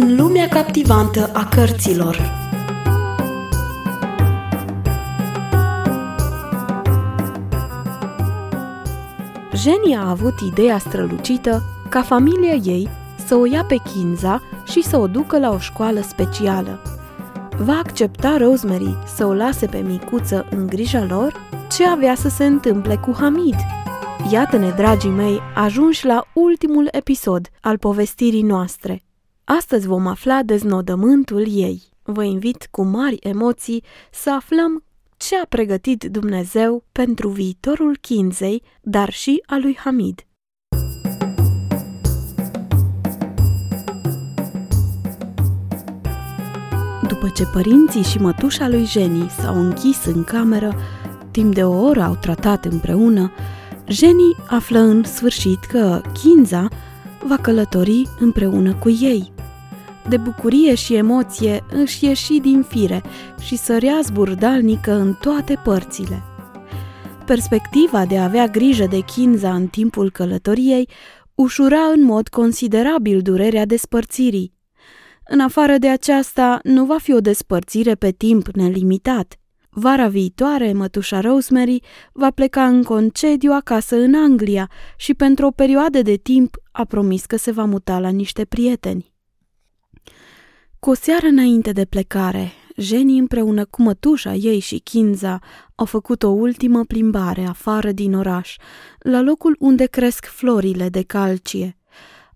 În lumea captivantă a cărților Jenny a avut ideea strălucită ca familia ei să o ia pe Kinza și să o ducă la o școală specială. Va accepta Rosemary să o lase pe micuță în grija lor? Ce avea să se întâmple cu Hamid? Iată-ne, dragii mei, ajunși la ultimul episod al povestirii noastre. Astăzi vom afla deznodământul ei. Vă invit cu mari emoții să aflăm ce a pregătit Dumnezeu pentru viitorul Kinzei, dar și a lui Hamid. După ce părinții și mătușa lui Jenny s-au închis în cameră, timp de o oră au tratat împreună, Jenny află în sfârșit că Kinza va călători împreună cu ei. De bucurie și emoție își ieși din fire și sărea zburdalnică în toate părțile. Perspectiva de a avea grijă de Kinza în timpul călătoriei ușura în mod considerabil durerea despărțirii. În afară de aceasta, nu va fi o despărțire pe timp nelimitat – Vara viitoare, mătușa Rosemary va pleca în concediu acasă în Anglia și pentru o perioadă de timp a promis că se va muta la niște prieteni. Cu o seară înainte de plecare, Jenny împreună cu mătușa ei și Kinza au făcut o ultimă plimbare afară din oraș, la locul unde cresc florile de calcie.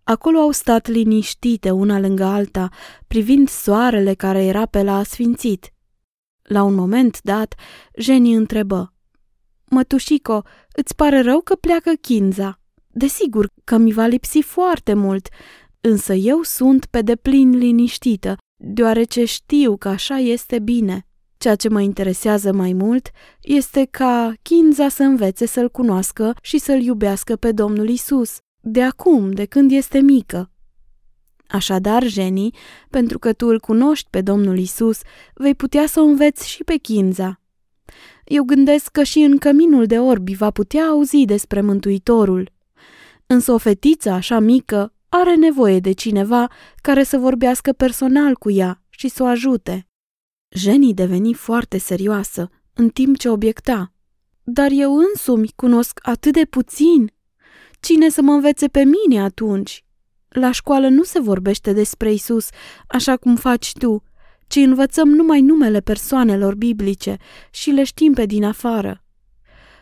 Acolo au stat liniștite una lângă alta, privind soarele care era pe la asfințit – la un moment dat, Jenny întrebă. Mătușico, îți pare rău că pleacă Kinza? Desigur că mi va lipsi foarte mult, însă eu sunt pe deplin liniștită, deoarece știu că așa este bine. Ceea ce mă interesează mai mult este ca Kinza să învețe să-l cunoască și să-l iubească pe Domnul Isus, de acum, de când este mică. Așadar, Jenny, pentru că tu îl cunoști pe Domnul Isus, vei putea să o înveți și pe Chinza. Eu gândesc că și în căminul de orbi va putea auzi despre Mântuitorul. Însă o fetiță așa mică are nevoie de cineva care să vorbească personal cu ea și să o ajute. Jenny deveni foarte serioasă, în timp ce obiecta. Dar eu însumi cunosc atât de puțin. Cine să mă învețe pe mine atunci? La școală nu se vorbește despre Isus așa cum faci tu, ci învățăm numai numele persoanelor biblice și le știm pe din afară.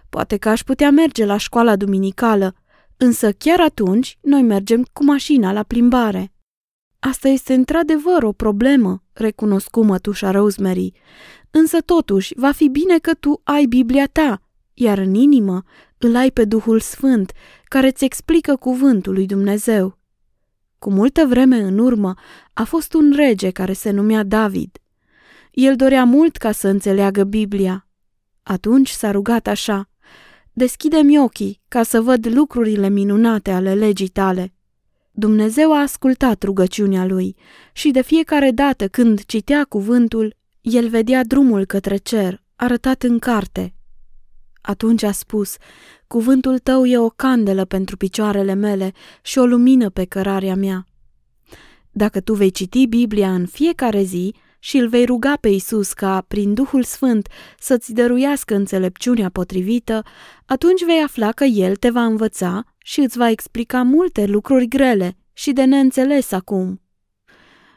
Poate că aș putea merge la școala duminicală, însă chiar atunci noi mergem cu mașina la plimbare. Asta este într-adevăr o problemă, recunoscu mătușa Rosemary, însă totuși va fi bine că tu ai Biblia ta, iar în inimă îl ai pe Duhul Sfânt, care îți explică cuvântul lui Dumnezeu. Cu multă vreme în urmă a fost un rege care se numea David. El dorea mult ca să înțeleagă Biblia. Atunci s-a rugat așa, Deschide-mi ochii ca să văd lucrurile minunate ale legii tale. Dumnezeu a ascultat rugăciunea lui și de fiecare dată când citea cuvântul, el vedea drumul către cer, arătat în carte. Atunci a spus, Cuvântul tău e o candelă pentru picioarele mele și o lumină pe cărarea mea. Dacă tu vei citi Biblia în fiecare zi și îl vei ruga pe Isus ca, prin Duhul Sfânt, să-ți dăruiască înțelepciunea potrivită, atunci vei afla că El te va învăța și îți va explica multe lucruri grele și de neînțeles acum.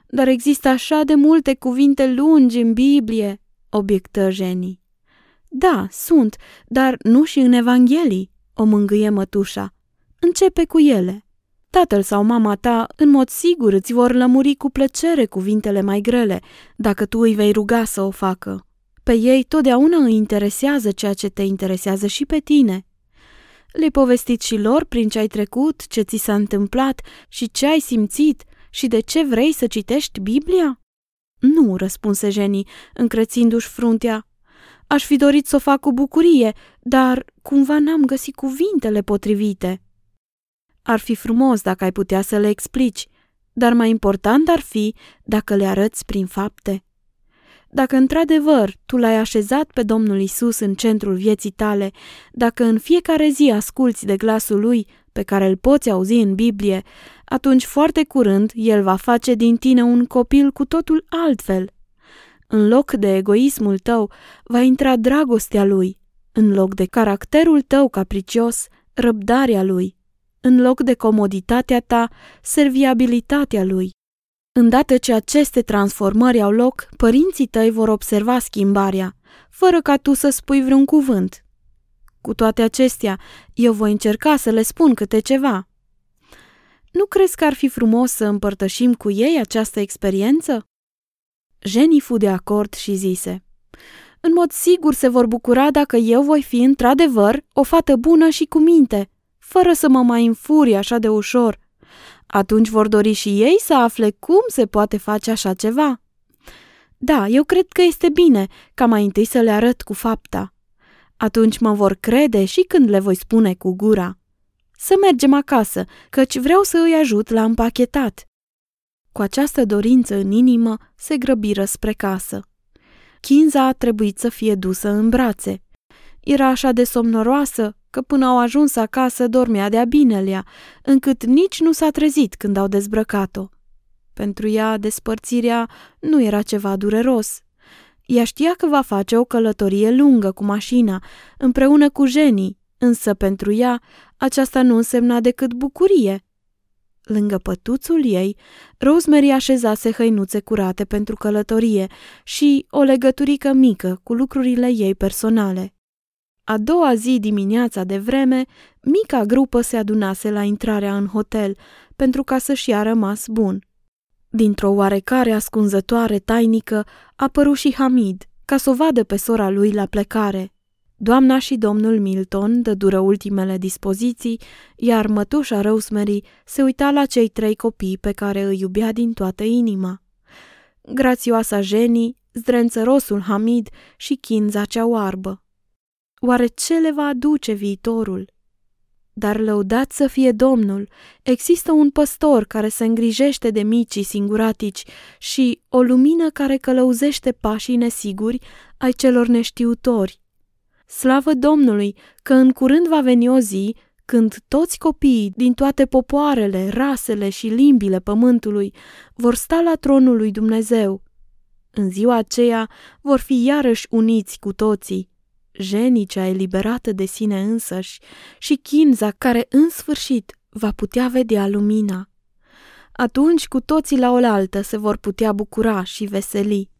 Dar există așa de multe cuvinte lungi în Biblie, obiectă Jenny. Da, sunt, dar nu și în Evanghelii, o mângâie mătușa. Începe cu ele. Tatăl sau mama ta, în mod sigur, îți vor lămuri cu plăcere cuvintele mai grele, dacă tu îi vei ruga să o facă. Pe ei totdeauna îi interesează ceea ce te interesează și pe tine. Le-ai povestit și lor prin ce ai trecut, ce ți s-a întâmplat și ce ai simțit și de ce vrei să citești Biblia? Nu, răspunse Jenny, încrețindu-și fruntea. Aș fi dorit să o fac cu bucurie, dar cumva n-am găsit cuvintele potrivite. Ar fi frumos dacă ai putea să le explici, dar mai important ar fi dacă le arăți prin fapte. Dacă într-adevăr tu l-ai așezat pe Domnul Isus în centrul vieții tale, dacă în fiecare zi asculți de glasul lui, pe care îl poți auzi în Biblie, atunci foarte curând el va face din tine un copil cu totul altfel. În loc de egoismul tău va intra dragostea lui, în loc de caracterul tău capricios, răbdarea lui, în loc de comoditatea ta, serviabilitatea lui. Îndată ce aceste transformări au loc, părinții tăi vor observa schimbarea, fără ca tu să spui vreun cuvânt. Cu toate acestea, eu voi încerca să le spun câte ceva. Nu crezi că ar fi frumos să împărtășim cu ei această experiență? Jenny fu de acord și zise, În mod sigur se vor bucura dacă eu voi fi într-adevăr o fată bună și cu minte, fără să mă mai înfurie așa de ușor. Atunci vor dori și ei să afle cum se poate face așa ceva. Da, eu cred că este bine ca mai întâi să le arăt cu fapta. Atunci mă vor crede și când le voi spune cu gura. Să mergem acasă, căci vreau să îi ajut la împachetat. Cu această dorință în inimă se grăbiră spre casă. Chinza a trebuit să fie dusă în brațe. Era așa de somnoroasă că până au ajuns acasă dormea de-a binelea, încât nici nu s-a trezit când au dezbrăcat-o. Pentru ea, despărțirea nu era ceva dureros. Ea știa că va face o călătorie lungă cu mașina, împreună cu Jenny, însă pentru ea aceasta nu însemna decât bucurie. Lângă pătuțul ei, Rosemary așezase hăinuțe curate pentru călătorie și o legăturică mică cu lucrurile ei personale. A doua zi dimineața de vreme, mica grupă se adunase la intrarea în hotel, pentru ca să-și ia rămas bun. Dintr-o oarecare ascunzătoare tainică apăru și Hamid, ca să o vadă pe sora lui la plecare. Doamna și domnul Milton dădură ultimele dispoziții, iar mătușa Rosemary se uita la cei trei copii pe care îi iubea din toată inima. Grațioasa Jenny, zdrențărosul Hamid și chinza cea oarbă. Oare ce le va aduce viitorul? Dar lăudat să fie Domnul, există un păstor care se îngrijește de micii singuratici și o lumină care călăuzește pașii nesiguri ai celor neștiutori. Slavă Domnului că în curând va veni o zi când toți copiii din toate popoarele, rasele și limbile pământului vor sta la tronul lui Dumnezeu. În ziua aceea vor fi iarăși uniți cu toții, jenicea eliberată de sine însăși și Chinza care în sfârșit va putea vedea lumina. Atunci cu toții la oaltă se vor putea bucura și veseli.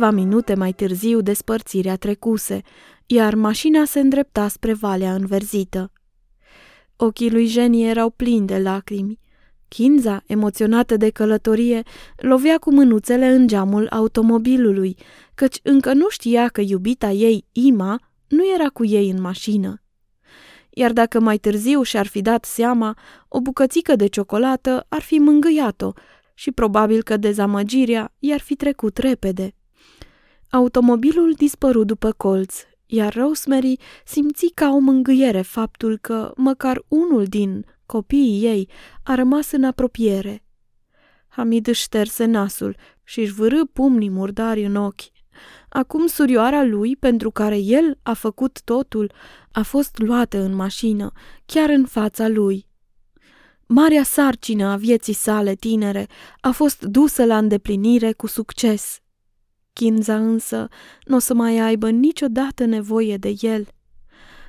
Câteva minute mai târziu despărțirea trecuse, iar mașina se îndrepta spre valea înverzită. Ochii lui Jenny erau plini de lacrimi. Kinza, emoționată de călătorie, lovea cu mânuțele în geamul automobilului, căci încă nu știa că iubita ei, Ima, nu era cu ei în mașină. Iar dacă mai târziu și-ar fi dat seama, o bucățică de ciocolată ar fi mângâiat-o și probabil că dezamăgirea i-ar fi trecut repede. Automobilul dispăru după colț, iar Rosemary simți ca o mângâiere faptul că măcar unul din copiii ei a rămas în apropiere. Hamid își șterse nasul și își vârâ pumnii murdari în ochi. Acum surioara lui, pentru care el a făcut totul, a fost luată în mașină, chiar în fața lui. Marea sarcină a vieții sale tinere a fost dusă la îndeplinire cu succes. Kinza însă nu o să mai aibă niciodată nevoie de el.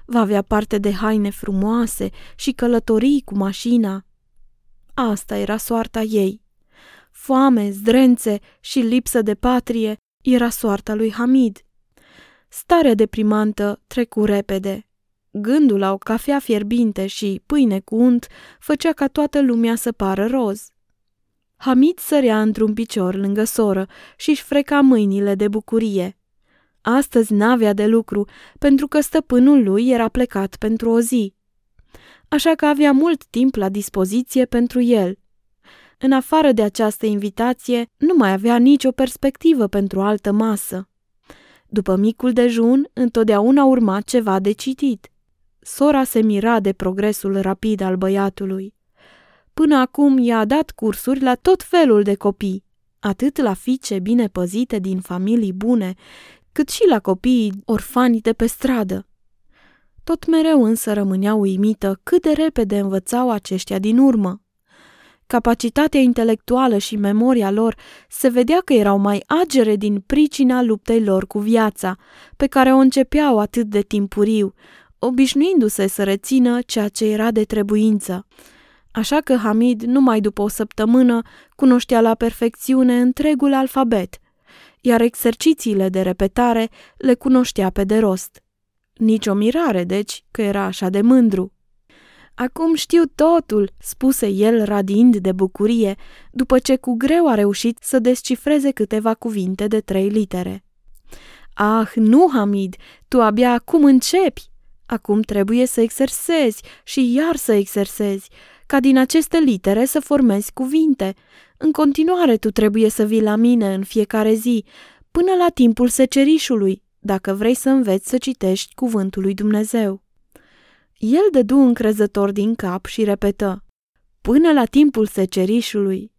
Va avea parte de haine frumoase și călătorii cu mașina. Asta era soarta ei. Foame, zdrențe și lipsă de patrie era soarta lui Hamid. Starea deprimantă trecu repede. Gândul la o cafea fierbinte și pâine cu unt făcea ca toată lumea să pară roz. Hamid sărea într-un picior lângă soră și își freca mâinile de bucurie. Astăzi n-avea de lucru, pentru că stăpânul lui era plecat pentru o zi. Așa că avea mult timp la dispoziție pentru el. În afară de această invitație, nu mai avea nicio perspectivă pentru altă masă. După micul dejun, întotdeauna urma ceva de citit. Sora se mira de progresul rapid al băiatului. Până acum i-a dat cursuri la tot felul de copii, atât la fiice bine păzite din familii bune, cât și la copiii orfani de pe stradă. Tot mereu însă rămânea uimită cât de repede învățau aceștia din urmă. Capacitatea intelectuală și memoria lor se vedea că erau mai agere din pricina luptei lor cu viața, pe care o începeau atât de timpuriu, obișnuindu-se să rețină ceea ce era de trebuință. Așa că Hamid, numai după o săptămână, cunoștea la perfecțiune întregul alfabet, iar exercițiile de repetare le cunoștea pe de rost. Nici o mirare, deci, că era așa de mândru. Acum știu totul, spuse el radind de bucurie, după ce cu greu a reușit să descifreze câteva cuvinte de trei litere. Ah, nu, Hamid, tu abia acum începi. Acum trebuie să exersezi și iar să exersezi, ca din aceste litere să formezi cuvinte. În continuare tu trebuie să vii la mine în fiecare zi, până la timpul secerișului, dacă vrei să înveți să citești cuvântul lui Dumnezeu. El dădu încrezător din cap și repetă, până la timpul secerișului.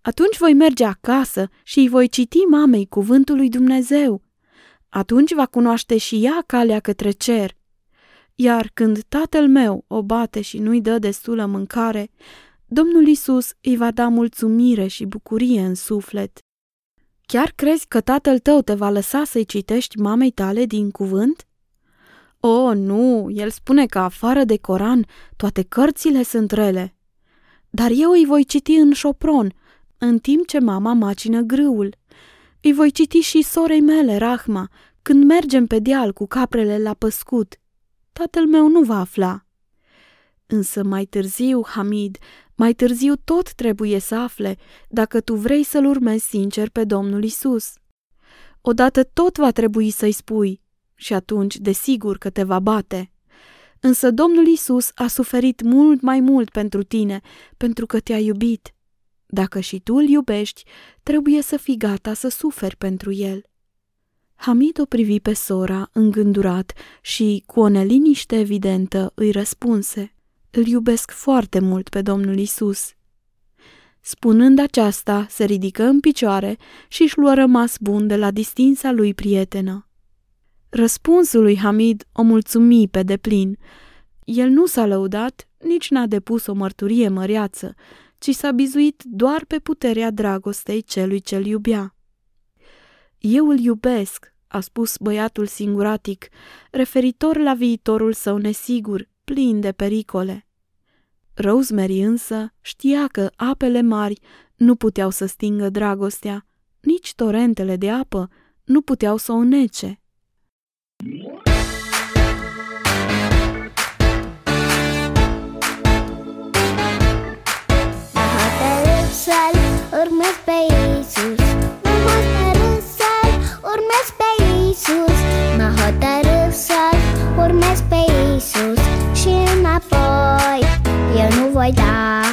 Atunci voi merge acasă și îi voi citi mamei cuvântul lui Dumnezeu. Atunci va cunoaște și ea calea către cer iar când tatăl meu o bate și nu-i dă destulă mâncare, Domnul Isus îi va da mulțumire și bucurie în suflet. Chiar crezi că tatăl tău te va lăsa să-i citești mamei tale din cuvânt? O, oh, nu, el spune că afară de Coran toate cărțile sunt rele. Dar eu îi voi citi în șopron, în timp ce mama macină grâul. Îi voi citi și sorei mele, Rahma, când mergem pe deal cu caprele la păscut tatăl meu nu va afla. Însă mai târziu, Hamid, mai târziu tot trebuie să afle dacă tu vrei să-L urmezi sincer pe Domnul Isus. Odată tot va trebui să-i spui și atunci desigur că te va bate. Însă Domnul Isus a suferit mult mai mult pentru tine, pentru că te-a iubit. Dacă și tu îl iubești, trebuie să fii gata să suferi pentru el. Hamid o privi pe sora, îngândurat, și, cu o neliniște evidentă, îi răspunse. Îl iubesc foarte mult pe Domnul Isus. Spunând aceasta, se ridică în picioare și își luă rămas bun de la distinsa lui prietenă. Răspunsul lui Hamid o mulțumi pe deplin. El nu s-a lăudat, nici n-a depus o mărturie măreață, ci s-a bizuit doar pe puterea dragostei celui ce-l iubea. Eu îl iubesc, a spus băiatul singuratic, referitor la viitorul său nesigur, plin de pericole. Rosemary însă știa că apele mari nu puteau să stingă dragostea, nici torentele de apă nu puteau să o nece. urmez pe Iisus urmez pe Iisus Și înapoi. Eu nu voi da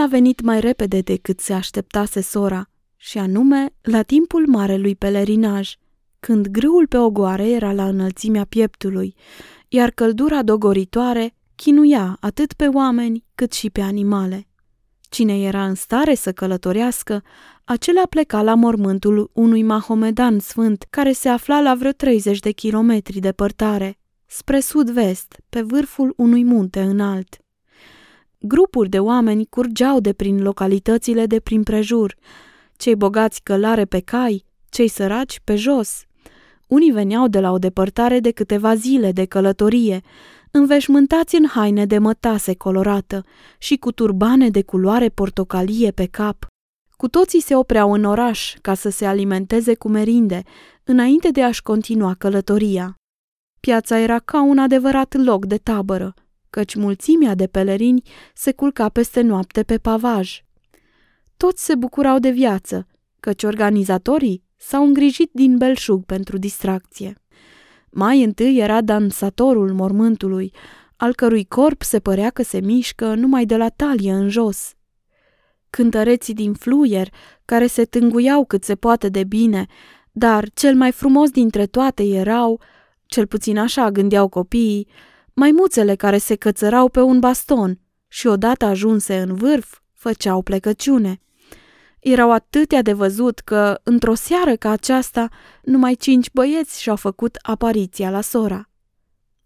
a venit mai repede decât se așteptase sora, și anume la timpul marelui pelerinaj, când grâul pe ogoare era la înălțimea pieptului, iar căldura dogoritoare chinuia atât pe oameni cât și pe animale. Cine era în stare să călătorească, acela pleca la mormântul unui mahomedan sfânt care se afla la vreo 30 de kilometri departare, spre sud-vest, pe vârful unui munte înalt. Grupuri de oameni curgeau de prin localitățile de prin prejur, cei bogați călare pe cai, cei săraci pe jos. Unii veneau de la o depărtare de câteva zile de călătorie, înveșmântați în haine de mătase colorată și cu turbane de culoare portocalie pe cap. Cu toții se opreau în oraș ca să se alimenteze cu merinde, înainte de a-și continua călătoria. Piața era ca un adevărat loc de tabără, căci mulțimea de pelerini se culca peste noapte pe pavaj. Toți se bucurau de viață, căci organizatorii s-au îngrijit din belșug pentru distracție. Mai întâi era dansatorul mormântului, al cărui corp se părea că se mișcă numai de la talie în jos. Cântăreții din fluier, care se tânguiau cât se poate de bine, dar cel mai frumos dintre toate erau, cel puțin așa gândeau copiii, maimuțele care se cățărau pe un baston și odată ajunse în vârf, făceau plecăciune. Erau atâtea de văzut că, într-o seară ca aceasta, numai cinci băieți și-au făcut apariția la sora.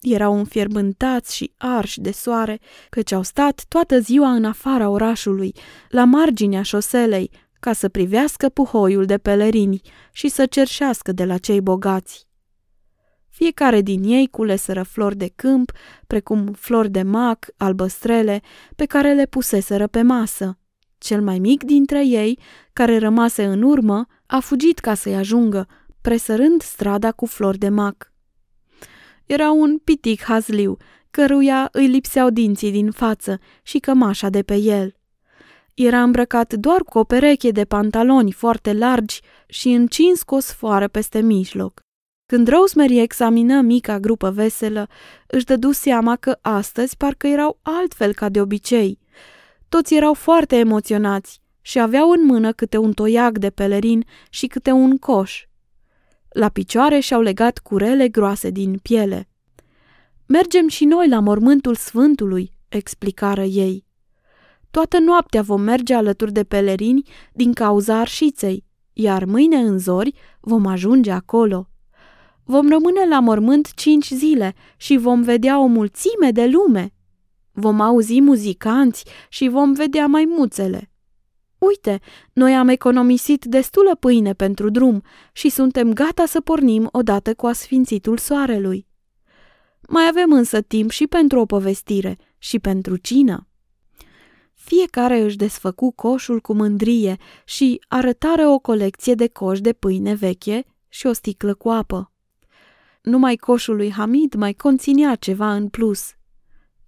Erau înfierbântați și arși de soare, căci au stat toată ziua în afara orașului, la marginea șoselei, ca să privească puhoiul de pelerini și să cerșească de la cei bogați. Fiecare din ei culeseră flori de câmp, precum flori de mac, albăstrele, pe care le puseseră pe masă. Cel mai mic dintre ei, care rămase în urmă, a fugit ca să-i ajungă, presărând strada cu flori de mac. Era un pitic hazliu, căruia îi lipseau dinții din față și cămașa de pe el. Era îmbrăcat doar cu o pereche de pantaloni foarte largi și încins cu o sfoară peste mijloc. Când Rosemary examină mica grupă veselă, își dădu seama că astăzi parcă erau altfel ca de obicei. Toți erau foarte emoționați și aveau în mână câte un toiac de pelerin și câte un coș. La picioare și-au legat curele groase din piele. Mergem și noi la mormântul Sfântului, explicară ei. Toată noaptea vom merge alături de pelerini din cauza arșiței, iar mâine în zori vom ajunge acolo. Vom rămâne la mormânt cinci zile și vom vedea o mulțime de lume. Vom auzi muzicanți și vom vedea maimuțele. Uite, noi am economisit destulă pâine pentru drum și suntem gata să pornim odată cu asfințitul soarelui. Mai avem însă timp și pentru o povestire și pentru cină. Fiecare își desfăcu coșul cu mândrie și arătară o colecție de coși de pâine veche și o sticlă cu apă. Numai coșul lui Hamid mai conținea ceva în plus.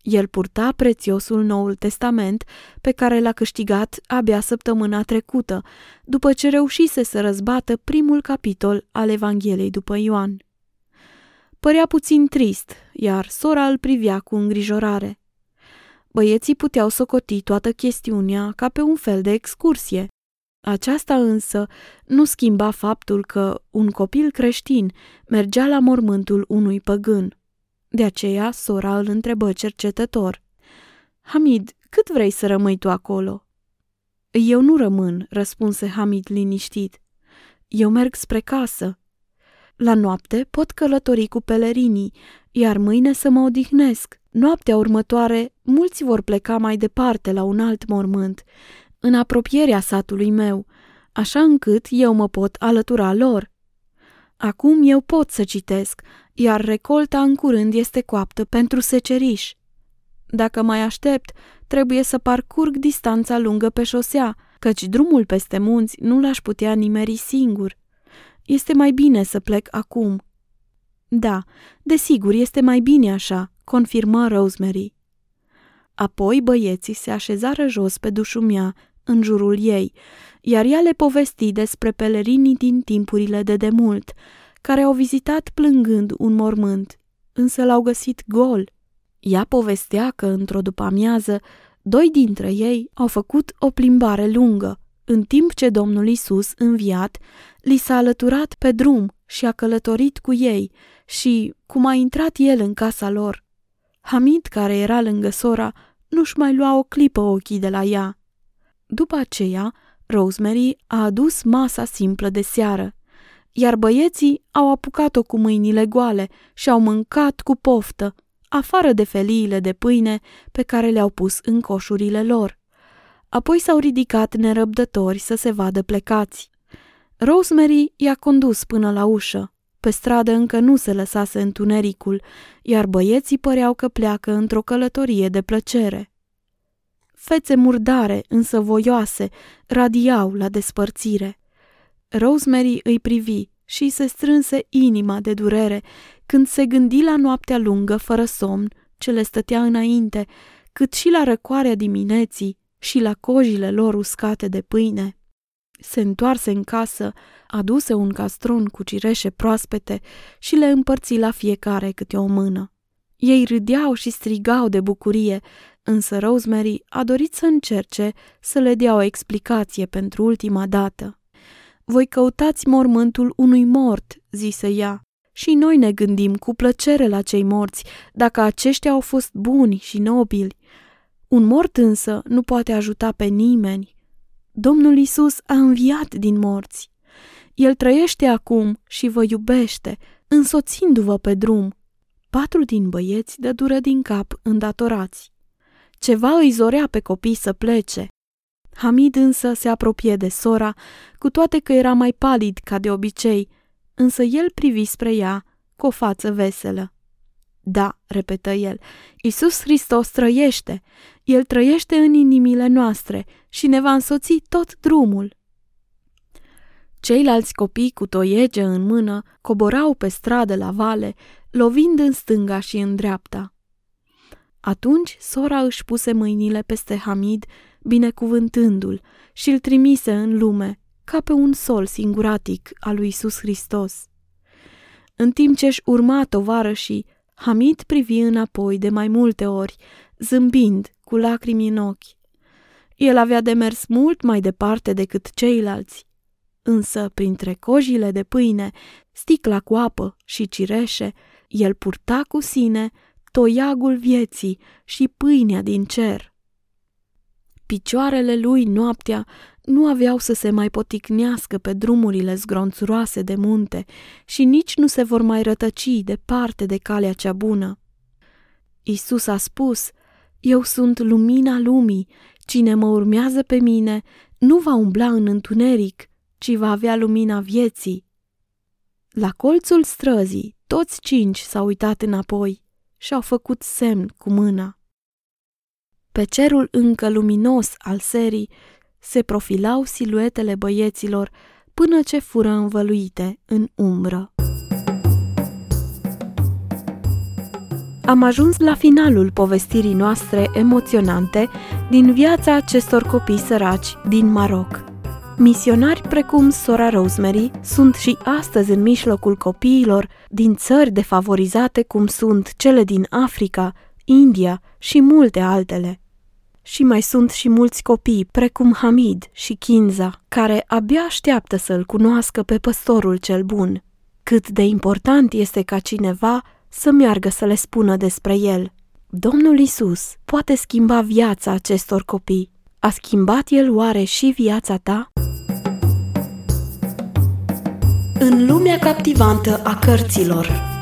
El purta prețiosul Noul Testament pe care l-a câștigat abia săptămâna trecută, după ce reușise să răzbată primul capitol al Evangheliei după Ioan. Părea puțin trist, iar sora îl privea cu îngrijorare. Băieții puteau socoti toată chestiunea ca pe un fel de excursie. Aceasta însă nu schimba faptul că un copil creștin mergea la mormântul unui păgân. De aceea sora îl întrebă cercetător. Hamid, cât vrei să rămâi tu acolo? Eu nu rămân, răspunse Hamid liniștit. Eu merg spre casă. La noapte pot călători cu pelerinii, iar mâine să mă odihnesc. Noaptea următoare, mulți vor pleca mai departe la un alt mormânt, în apropierea satului meu, așa încât eu mă pot alătura lor. Acum eu pot să citesc, iar recolta în curând este coaptă pentru seceriș. Dacă mai aștept, trebuie să parcurg distanța lungă pe șosea, căci drumul peste munți nu l-aș putea nimeri singur. Este mai bine să plec acum. Da, desigur, este mai bine așa, confirmă Rosemary. Apoi băieții se așezară jos pe dușumea, în jurul ei, iar ea le povesti despre pelerinii din timpurile de demult, care au vizitat plângând un mormânt, însă l-au găsit gol. Ea povestea că, într-o după-amiază, doi dintre ei au făcut o plimbare lungă, în timp ce Domnul Isus, înviat, li s-a alăturat pe drum și a călătorit cu ei și, cum a intrat el în casa lor, Hamid, care era lângă sora, nu-și mai lua o clipă ochii de la ea. După aceea, Rosemary a adus masa simplă de seară, iar băieții au apucat-o cu mâinile goale și au mâncat cu poftă, afară de feliile de pâine pe care le-au pus în coșurile lor. Apoi s-au ridicat nerăbdători să se vadă plecați. Rosemary i-a condus până la ușă. Pe stradă încă nu se lăsase întunericul, iar băieții păreau că pleacă într-o călătorie de plăcere. Fețe murdare, însă voioase, radiau la despărțire. Rosemary îi privi și se strânse inima de durere când se gândi la noaptea lungă fără somn ce le stătea înainte, cât și la răcoarea dimineții și la cojile lor uscate de pâine. Se întoarse în casă, aduse un castron cu cireșe proaspete și le împărți la fiecare câte o mână. Ei râdeau și strigau de bucurie, însă Rosemary a dorit să încerce să le dea o explicație pentru ultima dată. Voi căutați mormântul unui mort, zise ea. Și noi ne gândim cu plăcere la cei morți, dacă aceștia au fost buni și nobili. Un mort însă nu poate ajuta pe nimeni. Domnul Isus a înviat din morți. El trăiește acum și vă iubește, însoțindu-vă pe drum. Patru din băieți dă dură din cap îndatorați. Ceva îi zorea pe copii să plece. Hamid însă se apropie de sora, cu toate că era mai palid ca de obicei, însă el privi spre ea cu o față veselă. Da, repetă el, Isus Hristos trăiește, El trăiește în inimile noastre și ne va însoți tot drumul. Ceilalți copii cu toiege în mână coborau pe stradă la vale, lovind în stânga și în dreapta. Atunci sora își puse mâinile peste Hamid, binecuvântându-l, și îl trimise în lume, ca pe un sol singuratic al lui Isus Hristos. În timp ce își urma tovarășii, Hamid privi înapoi de mai multe ori, zâmbind, cu lacrimi în ochi. El avea de mers mult mai departe decât ceilalți, însă printre cojile de pâine, sticla cu apă și cireșe, el purta cu sine toiagul vieții și pâinea din cer. Picioarele lui noaptea nu aveau să se mai poticnească pe drumurile zgronțuroase de munte și nici nu se vor mai rătăci departe de calea cea bună. Isus a spus, Eu sunt lumina lumii, cine mă urmează pe mine nu va umbla în întuneric, ci va avea lumina vieții. La colțul străzii, toți cinci s-au uitat înapoi și au făcut semn cu mâna. Pe cerul încă luminos al serii se profilau siluetele băieților până ce fură învăluite în umbră. Am ajuns la finalul povestirii noastre emoționante din viața acestor copii săraci din Maroc. Misionari precum sora Rosemary sunt și astăzi în mijlocul copiilor din țări defavorizate cum sunt cele din Africa, India și multe altele. Și mai sunt și mulți copii, precum Hamid și Kinza, care abia așteaptă să-l cunoască pe păstorul cel bun. Cât de important este ca cineva să meargă să le spună despre el. Domnul Isus poate schimba viața acestor copii. A schimbat el oare și viața ta? În lumea captivantă a cărților